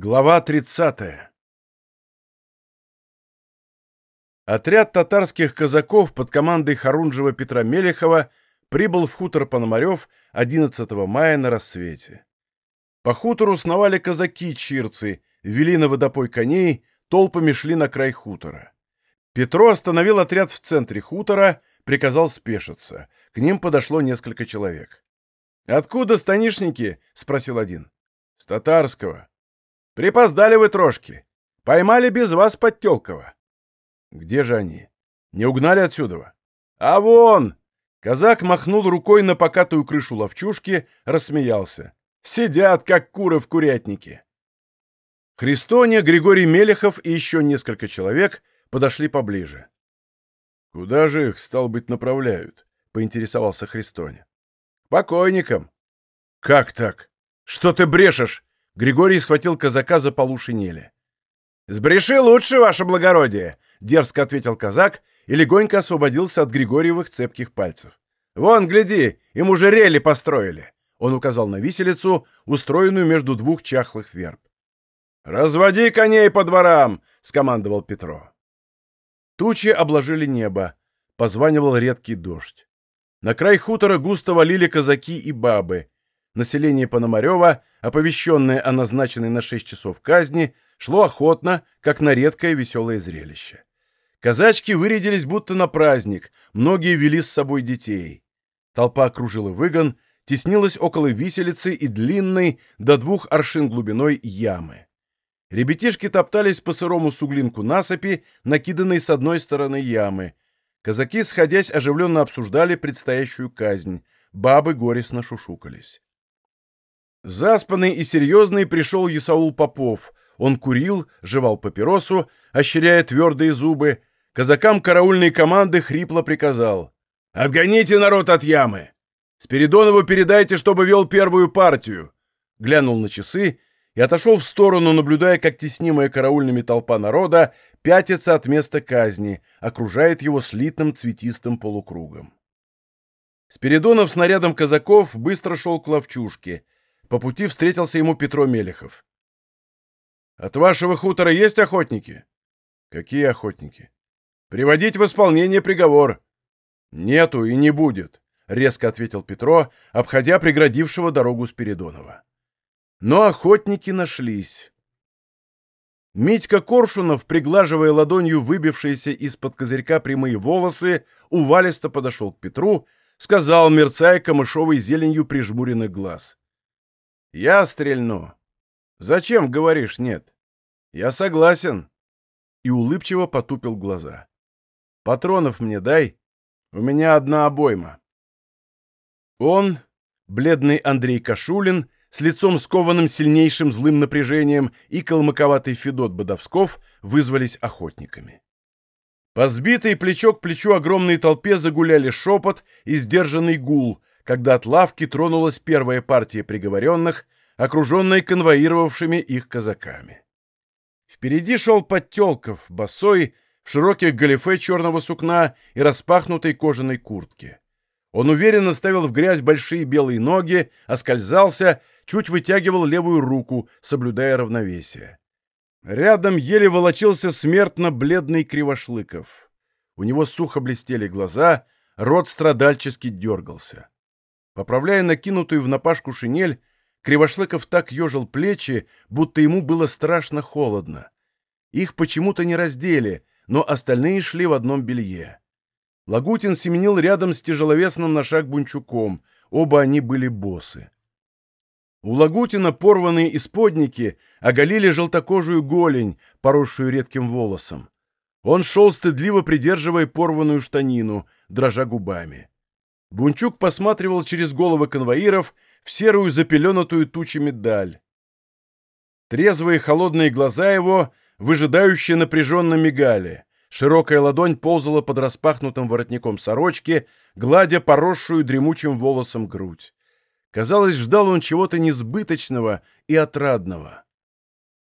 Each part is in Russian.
Глава 30. Отряд татарских казаков под командой Харунжева Петра Мелехова прибыл в хутор Пономарев 11 мая на рассвете. По хутору сновали казаки-чирцы, вели на водопой коней, толпами шли на край хутора. Петро остановил отряд в центре хутора, приказал спешиться. К ним подошло несколько человек. «Откуда станишники?» — спросил один. «С татарского». Припоздали вы трошки. Поймали без вас Подтелкова. Где же они? Не угнали отсюда? А вон! Казак махнул рукой на покатую крышу ловчушки, рассмеялся. Сидят, как куры в курятнике. Христоня, Григорий Мелехов и еще несколько человек подошли поближе. «Куда же их, стал быть, направляют?» — поинтересовался Христоня. «Покойникам». «Как так? Что ты брешешь?» Григорий схватил казака за полу шинели. «Сбреши лучше, ваше благородие!» — дерзко ответил казак и легонько освободился от Григорьевых цепких пальцев. «Вон, гляди, им уже рели построили!» Он указал на виселицу, устроенную между двух чахлых верб. «Разводи коней по дворам!» — скомандовал Петро. Тучи обложили небо. Позванивал редкий дождь. На край хутора густо валили казаки и бабы. Население Пономарева, оповещенное о назначенной на 6 часов казни, шло охотно, как на редкое веселое зрелище. Казачки вырядились будто на праздник, многие вели с собой детей. Толпа окружила выгон, теснилась около виселицы и длинной, до двух аршин глубиной, ямы. Ребятишки топтались по сырому суглинку насыпи, накиданной с одной стороны ямы. Казаки, сходясь, оживленно обсуждали предстоящую казнь. Бабы горестно шушукались. Заспанный и серьезный пришел Исаул Попов. Он курил, жевал папиросу, ощеряя твердые зубы. Казакам караульной команды хрипло приказал. «Отгоните народ от ямы! Спиридонову передайте, чтобы вел первую партию!» Глянул на часы и отошел в сторону, наблюдая, как теснимая караульными толпа народа пятится от места казни, окружает его слитным цветистым полукругом. Спиридонов с нарядом казаков быстро шел к ловчушке — по пути встретился ему Петро Мелехов. «От вашего хутора есть охотники?» «Какие охотники?» «Приводить в исполнение приговор». «Нету и не будет», — резко ответил Петро, обходя преградившего дорогу Спиридонова. Но охотники нашлись. Митька Коршунов, приглаживая ладонью выбившиеся из-под козырька прямые волосы, увалисто подошел к Петру, сказал, мерцая камышовой зеленью прижмуренных глаз. Я стрельну. Зачем говоришь нет? Я согласен. И улыбчиво потупил глаза. Патронов мне дай. У меня одна обойма. Он, бледный Андрей Кашулин, с лицом скованным сильнейшим злым напряжением, и колмаковатый Федот Бодовсков вызвались охотниками. По сбитой плечо к плечу огромной толпе загуляли шепот и сдержанный гул, когда от лавки тронулась первая партия приговоренных, окруженная конвоировавшими их казаками. Впереди шел Подтелков, босой, в широких галифе черного сукна и распахнутой кожаной куртке. Он уверенно ставил в грязь большие белые ноги, оскользался, чуть вытягивал левую руку, соблюдая равновесие. Рядом еле волочился смертно бледный Кривошлыков. У него сухо блестели глаза, рот страдальчески дергался. Поправляя накинутую в напашку шинель, Кривошлыков так ежил плечи, будто ему было страшно холодно. Их почему-то не раздели, но остальные шли в одном белье. Лагутин семенил рядом с тяжеловесным на шаг Бунчуком, оба они были босы. У Лагутина порванные исподники оголили желтокожую голень, поросшую редким волосом. Он шел стыдливо придерживая порванную штанину, дрожа губами. Бунчук посматривал через головы конвоиров в серую запеленутую тучами даль. Трезвые холодные глаза его, выжидающие напряженно мигали. Широкая ладонь ползала под распахнутым воротником сорочки, гладя поросшую дремучим волосом грудь. Казалось, ждал он чего-то несбыточного и отрадного.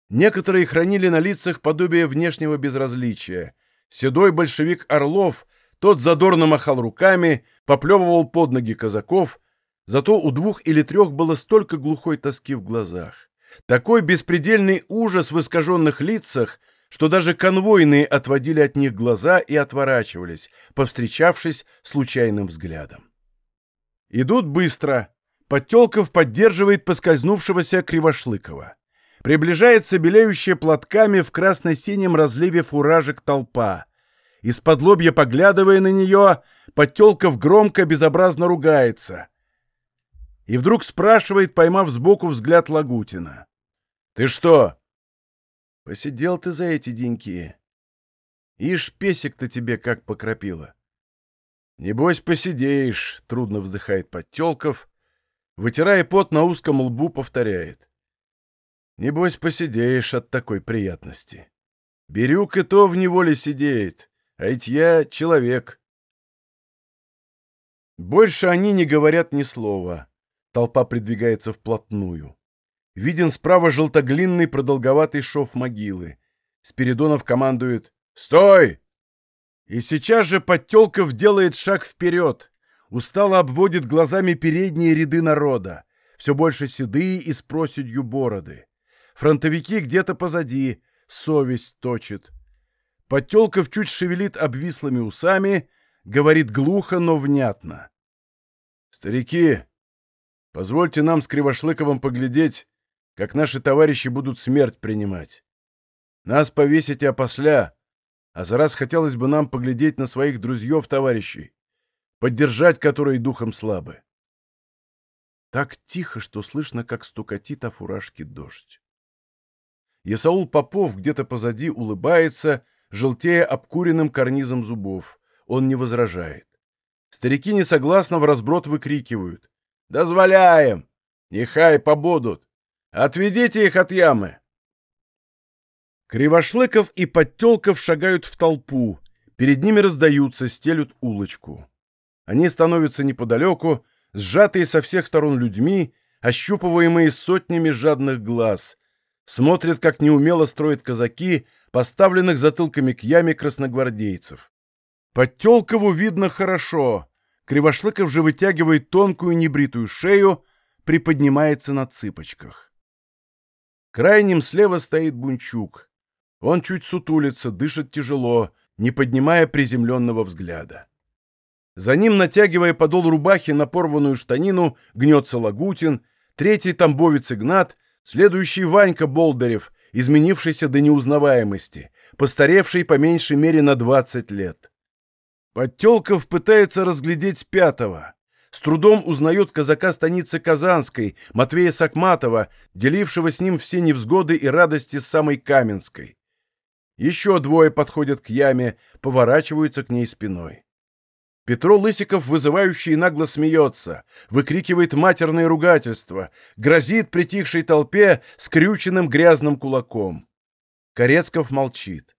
Некоторые хранили на лицах подобие внешнего безразличия. Седой большевик Орлов — тот задорно махал руками, поплевывал под ноги казаков, зато у двух или трех было столько глухой тоски в глазах, Такой беспредельный ужас в искаженных лицах, что даже конвойные отводили от них глаза и отворачивались, повстречавшись случайным взглядом. Идут быстро. Подтелков поддерживает поскользнувшегося Кривошлыкова. Приближается белеющая платками в красно-синем разливе фуражек толпа. Из-под лобья поглядывая на нее, Подтелков громко, безобразно ругается. И вдруг спрашивает, поймав сбоку взгляд Лагутина. «Ты что?» «Посидел ты за эти деньки. Ишь, песик-то тебе как покропило». «Небось, посидеешь», — трудно вздыхает Подтелков, вытирая пот на узком лбу, повторяет. «Небось, посидеешь от такой приятности. Бирюк и то в неволе сидеет, а ведь я человек». Больше они не говорят ни слова. Толпа придвигается вплотную. Виден справа желтоглинный продолговатый шов могилы. Спиридонов командует «Стой!» И сейчас же Подтелков делает шаг вперед, устало обводит глазами передние ряды народа, все больше седые и с проседью бороды. Фронтовики где-то позади, совесть точит. Подтелков чуть шевелит обвислыми усами, говорит глухо, но внятно. «Старики, позвольте нам с Кривошлыковым поглядеть, как наши товарищи будут смерть принимать. Нас повесите опосля, а за раз хотелось бы нам поглядеть на своих друзьев-товарищей, поддержать которые духом слабы. Так тихо, что слышно, как стукатит о фуражке дождь. Есаул Попов где-то позади улыбается, желтея обкуренным карнизом зубов. Он не возражает. Старики несогласно в разброд выкрикивают. «Дозволяем! Нехай побудут! Отведите их от ямы!» Кривошлыков и Подтелков шагают в толпу. Перед ними раздаются, стелют улочку. Они становятся неподалеку, сжатые со всех сторон людьми, ощупываемые сотнями жадных глаз. Смотрят, как неумело строят казаки, поставленных затылками к яме красногвардейцев. Подтелкову видно хорошо. Кривошлыков же вытягивает тонкую небритую шею, приподнимается на цыпочках. Крайним слева стоит Бунчук. Он чуть сутулится, дышит тяжело, не поднимая приземленного взгляда. За ним, натягивая подол рубахи на порванную штанину, гнется Лагутин, третий тамбовец Игнат, следующий Ванька Болдырев, изменившийся до неузнаваемости, постаревший по меньшей мере на 20 лет. Подтелков пытается разглядеть пятого. С трудом узнает казака станицы Казанской, Матвея Сакматова, делившего с ним все невзгоды и радости с самой Каменской. Еще двое подходят к яме, поворачиваются к ней спиной. Петро Лысиков, вызывающий, нагло смеется, выкрикивает матерное ругательство, грозит притихшей толпе скрюченным грязным кулаком. Корецков молчит.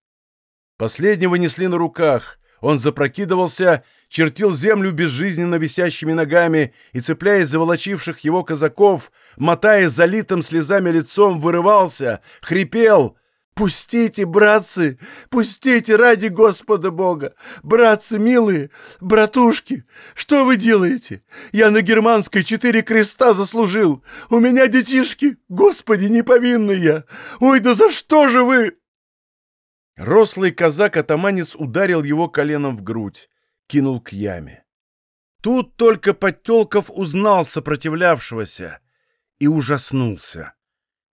Последнего несли на руках, он запрокидывался, чертил землю безжизненно висящими ногами и, цепляясь за волочивших его казаков, мотая залитым слезами лицом, вырывался, хрипел — «Пустите, братцы! Пустите ради Господа Бога! Братцы милые! Братушки! Что вы делаете? Я на германской четыре креста заслужил! У меня детишки! Господи, не повинный я! Ой, да за что же вы?» Рослый казак-атаманец ударил его коленом в грудь, кинул к яме. Тут только Подтелков узнал сопротивлявшегося и ужаснулся.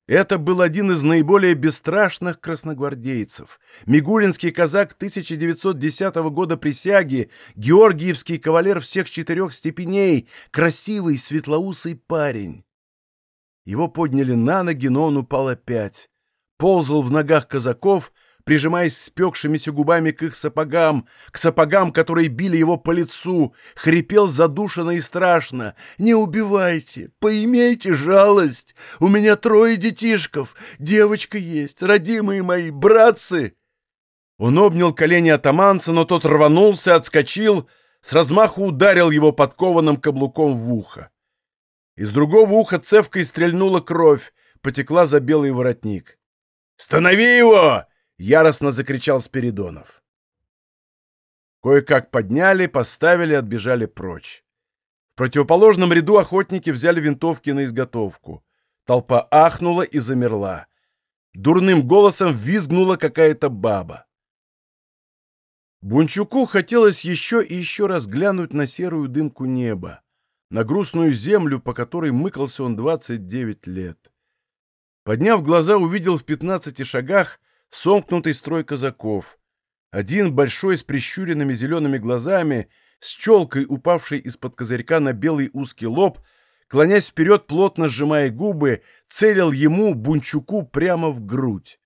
Это был один из наиболее бесстрашных красногвардейцев. Мигулинский казак 1910 года присяги, георгиевский кавалер всех четырех степеней, красивый светлоусый парень. Его подняли на ноги, но он упал опять. Ползал в ногах казаков — прижимаясь спекшимися губами к их сапогам, к сапогам, которые били его по лицу, хрипел задушенно и страшно. «Не убивайте! Поимейте жалость! У меня трое детишков! Девочка есть, родимые мои, братцы!» Он обнял колени атаманца, но тот рванулся, отскочил, с размаху ударил его подкованным каблуком в ухо. Из другого уха цевкой стрельнула кровь, потекла за белый воротник. «Станови его!» — яростно закричал Спиридонов. Кое-как подняли, поставили, отбежали прочь. В противоположном ряду охотники взяли винтовки на изготовку. Толпа ахнула и замерла. Дурным голосом визгнула какая-то баба. Бунчуку хотелось еще и еще раз глянуть на серую дымку неба, на грустную землю, по которой мыкался он 29 лет. Подняв глаза, увидел в 15 шагах сомкнутый строй казаков. Один большой с прищуренными зелеными глазами, с челкой, упавшей из-под козырька на белый узкий лоб, клонясь вперед, плотно сжимая губы, целил ему, Бунчуку, прямо в грудь.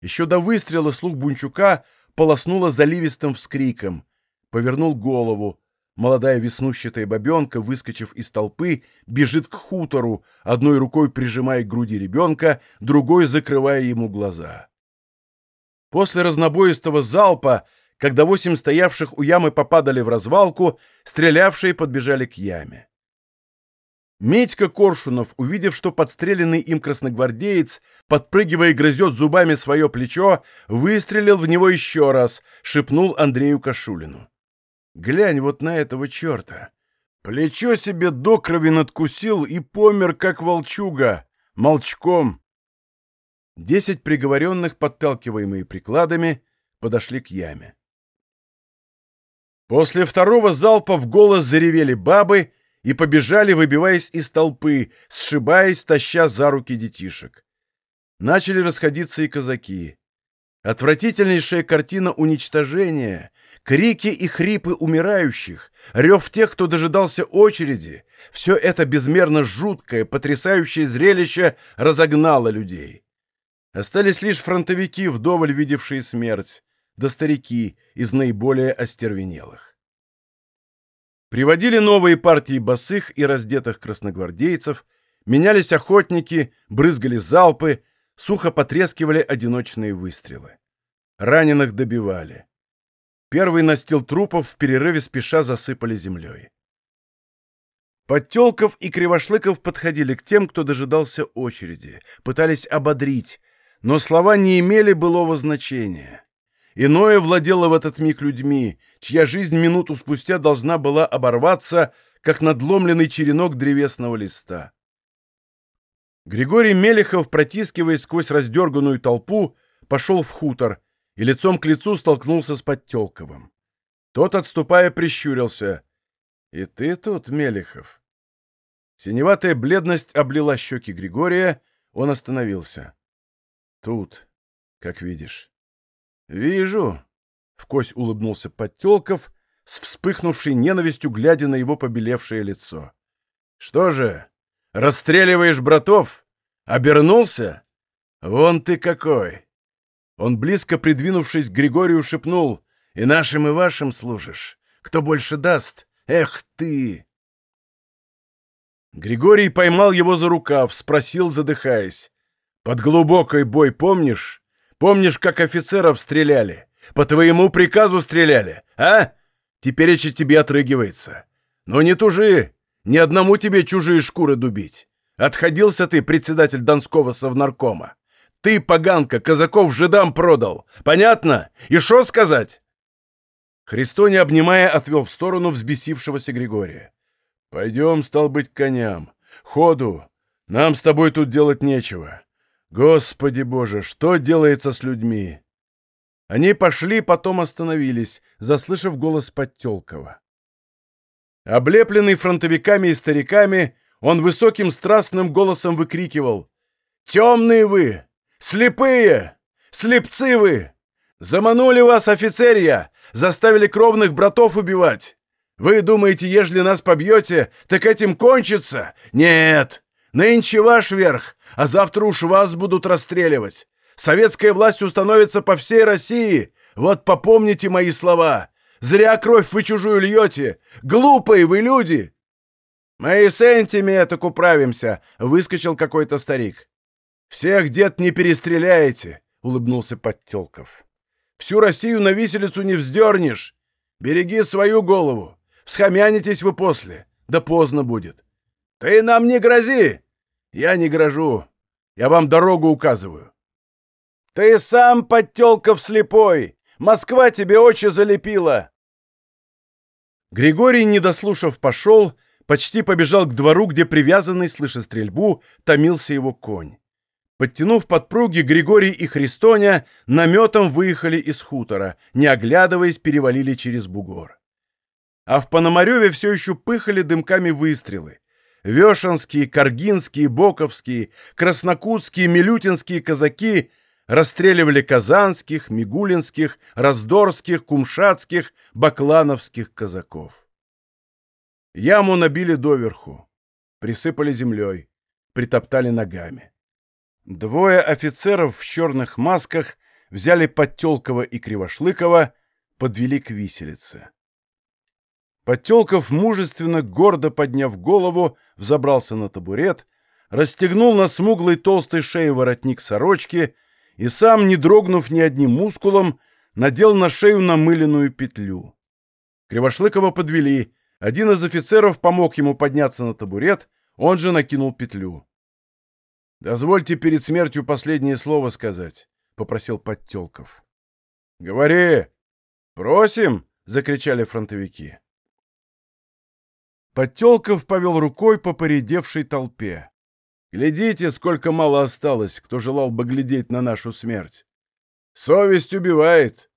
Еще до выстрела слух Бунчука полоснула заливистым вскриком. Повернул голову. Молодая веснущатая бабенка, выскочив из толпы, бежит к хутору, одной рукой прижимая к груди ребенка, другой закрывая ему глаза. После разнобоистого залпа, когда восемь стоявших у ямы попадали в развалку, стрелявшие подбежали к яме. Медька Коршунов, увидев, что подстреленный им красногвардеец, подпрыгивая и грызет зубами свое плечо, выстрелил в него еще раз, шепнул Андрею Кашулину. «Глянь вот на этого черта! Плечо себе до крови надкусил и помер, как волчуга, молчком!» Десять приговоренных, подталкиваемые прикладами, подошли к яме. После второго залпа в голос заревели бабы, и побежали, выбиваясь из толпы, сшибаясь, таща за руки детишек. Начали расходиться и казаки. Отвратительнейшая картина уничтожения, крики и хрипы умирающих, рев тех, кто дожидался очереди, все это безмерно жуткое, потрясающее зрелище разогнало людей. Остались лишь фронтовики, вдоволь видевшие смерть, да старики из наиболее остервенелых. Приводили новые партии босых и раздетых красногвардейцев, менялись охотники, брызгали залпы, сухо потрескивали одиночные выстрелы. Раненых добивали. Первый настил трупов в перерыве спеша засыпали землей. Подтелков и Кривошлыков подходили к тем, кто дожидался очереди, пытались ободрить, но слова не имели былого значения. Иное владело в этот миг людьми, чья жизнь минуту спустя должна была оборваться, как надломленный черенок древесного листа. Григорий Мелехов, протискиваясь сквозь раздерганную толпу, пошел в хутор и лицом к лицу столкнулся с Подтелковым. Тот, отступая, прищурился. «И ты тут, Мелехов?» Синеватая бледность облила щеки Григория, он остановился. «Тут, как видишь». «Вижу», — вкось улыбнулся Подтелков, с вспыхнувшей ненавистью глядя на его побелевшее лицо. «Что же, расстреливаешь братов? Обернулся? Вон ты какой!» Он, близко придвинувшись к Григорию, шепнул, «И нашим, и вашим служишь. Кто больше даст? Эх ты!» Григорий поймал его за рукав, спросил, задыхаясь, «Под глубокой бой помнишь?» Помнишь, как офицеров стреляли? По твоему приказу стреляли, а? Теперь еще тебе отрыгивается. Но не тужи, ни одному тебе чужие шкуры дубить. Отходился ты, председатель Донского совнаркома. Ты, поганка, казаков жидам продал. Понятно? И что сказать?» Христо, не обнимая, отвел в сторону взбесившегося Григория. «Пойдем, стал быть, коням. Ходу. Нам с тобой тут делать нечего. Господи Боже, что делается с людьми? Они пошли, потом остановились, заслышав голос Подтелкова. Облепленный фронтовиками и стариками, он высоким страстным голосом выкрикивал «Темные вы! Слепые! Слепцы вы! Заманули вас, офицерия! Заставили кровных братов убивать! Вы думаете, ежели нас побьете, так этим кончится? Нет! Нынче ваш верх, а завтра уж вас будут расстреливать. Советская власть установится по всей России. Вот попомните мои слова. Зря кровь вы чужую льете. Глупые вы люди!» «Мы и с энтими так управимся», — выскочил какой-то старик. «Всех, дед, не перестреляете», — улыбнулся Подтелков. «Всю Россию на виселицу не вздернешь. Береги свою голову. Всхомянитесь вы после. Да поздно будет. «Ты нам не грози!» «Я не грожу. Я вам дорогу указываю». «Ты сам, подтелков слепой! Москва тебе очи залепила!» Григорий, не дослушав, пошел, почти побежал к двору, где привязанный, слыша стрельбу, томился его конь. Подтянув подпруги, Григорий и Христоня наметом выехали из хутора, не оглядываясь, перевалили через бугор. А в Пономареве все еще пыхали дымками выстрелы. Вешенские, Каргинские, Боковские, Краснокутские, Милютинские казаки расстреливали казанских, мигулинских, раздорских, кумшатских, баклановских казаков. Яму набили доверху, присыпали землей, притоптали ногами. Двое офицеров в черных масках взяли Подтелкова и Кривошлыкова, подвели к виселице. Подтелков, мужественно, гордо подняв голову, взобрался на табурет, расстегнул на смуглой толстой шее воротник сорочки и сам, не дрогнув ни одним мускулом, надел на шею намыленную петлю. Кривошлыкова подвели. Один из офицеров помог ему подняться на табурет, он же накинул петлю. «Дозвольте перед смертью последнее слово сказать», — попросил Подтелков. «Говори!» «Просим!» — закричали фронтовики. Подтелков повел рукой по поредевшей толпе. Глядите, сколько мало осталось, кто желал бы глядеть на нашу смерть. Совесть убивает.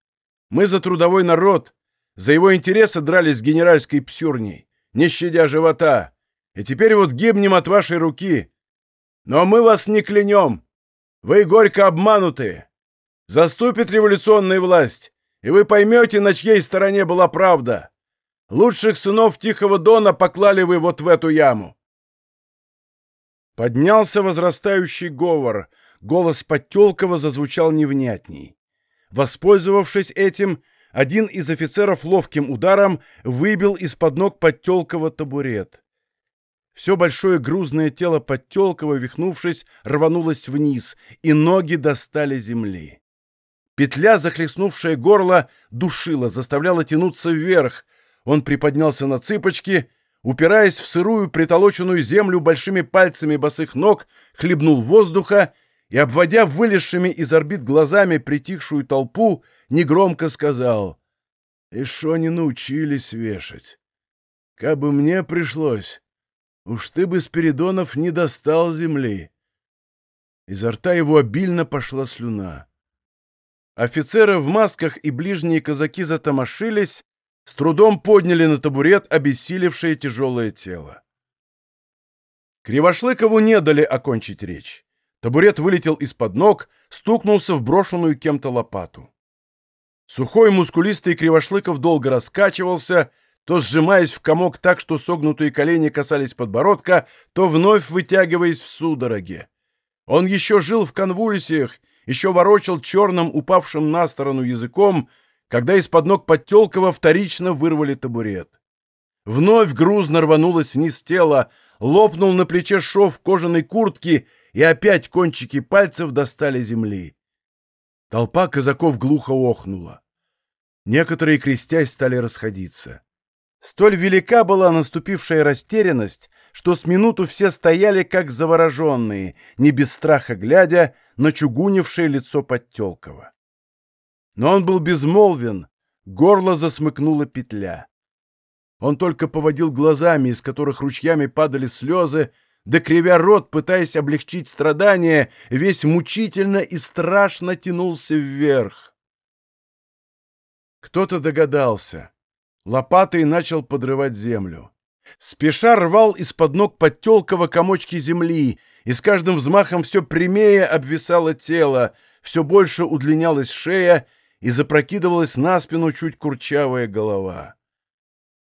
Мы за трудовой народ, за его интересы дрались с генеральской псюрней, не щадя живота. И теперь вот гибнем от вашей руки. Но мы вас не клянем. Вы горько обмануты. Заступит революционная власть, и вы поймете, на чьей стороне была правда. Лучших сынов Тихого Дона поклали вы вот в эту яму. Поднялся возрастающий говор. Голос Подтелкова зазвучал невнятней. Воспользовавшись этим, один из офицеров ловким ударом выбил из-под ног Подтелкова табурет. Все большое грузное тело Подтелкова, вихнувшись, рванулось вниз, и ноги достали земли. Петля, захлестнувшая горло, душила, заставляла тянуться вверх. Он приподнялся на цыпочки упираясь в сырую притолоченную землю большими пальцами босых ног, хлебнул воздуха и, обводя вылезшими из орбит глазами притихшую толпу, негромко сказал «И шо не научились вешать? Кабы мне пришлось, уж ты бы, Спиридонов, не достал земли». Изо рта его обильно пошла слюна. Офицеры в масках и ближние казаки затомошились, с трудом подняли на табурет обессилевшее тяжелое тело. Кривошлыкову не дали окончить речь. Табурет вылетел из-под ног, стукнулся в брошенную кем-то лопату. Сухой мускулистый Кривошлыков долго раскачивался, то сжимаясь в комок так, что согнутые колени касались подбородка, то вновь вытягиваясь в судороге. Он еще жил в конвульсиях, еще ворочал черным, упавшим на сторону языком, когда из-под ног Подтелкова вторично вырвали табурет. Вновь грузно рванулось вниз тело, лопнул на плече шов кожаной куртки, и опять кончики пальцев достали земли. Толпа казаков глухо охнула. Некоторые, крестясь, стали расходиться. Столь велика была наступившая растерянность, что с минуту все стояли как завороженные, не без страха глядя на чугунившее лицо Подтелкова. Но он был безмолвен, горло засмыкнула петля. Он только поводил глазами, из которых ручьями падали слезы, да кривя рот, пытаясь облегчить страдания, весь мучительно и страшно тянулся вверх. Кто-то догадался. Лопатой начал подрывать землю. Спеша рвал из-под ног Подтелкова комочки земли, и с каждым взмахом все прямее обвисало тело, все больше удлинялась шея, и запрокидывалась на спину чуть курчавая голова.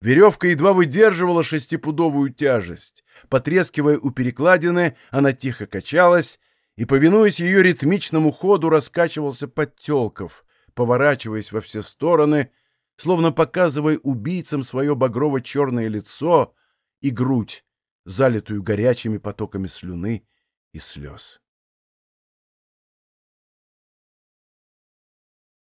Веревка едва выдерживала шестипудовую тяжесть. Потрескивая у перекладины, она тихо качалась, и, повинуясь ее ритмичному ходу, раскачивался Подтелков, поворачиваясь во все стороны, словно показывая убийцам свое багрово-черное лицо и грудь, залитую горячими потоками слюны и слез.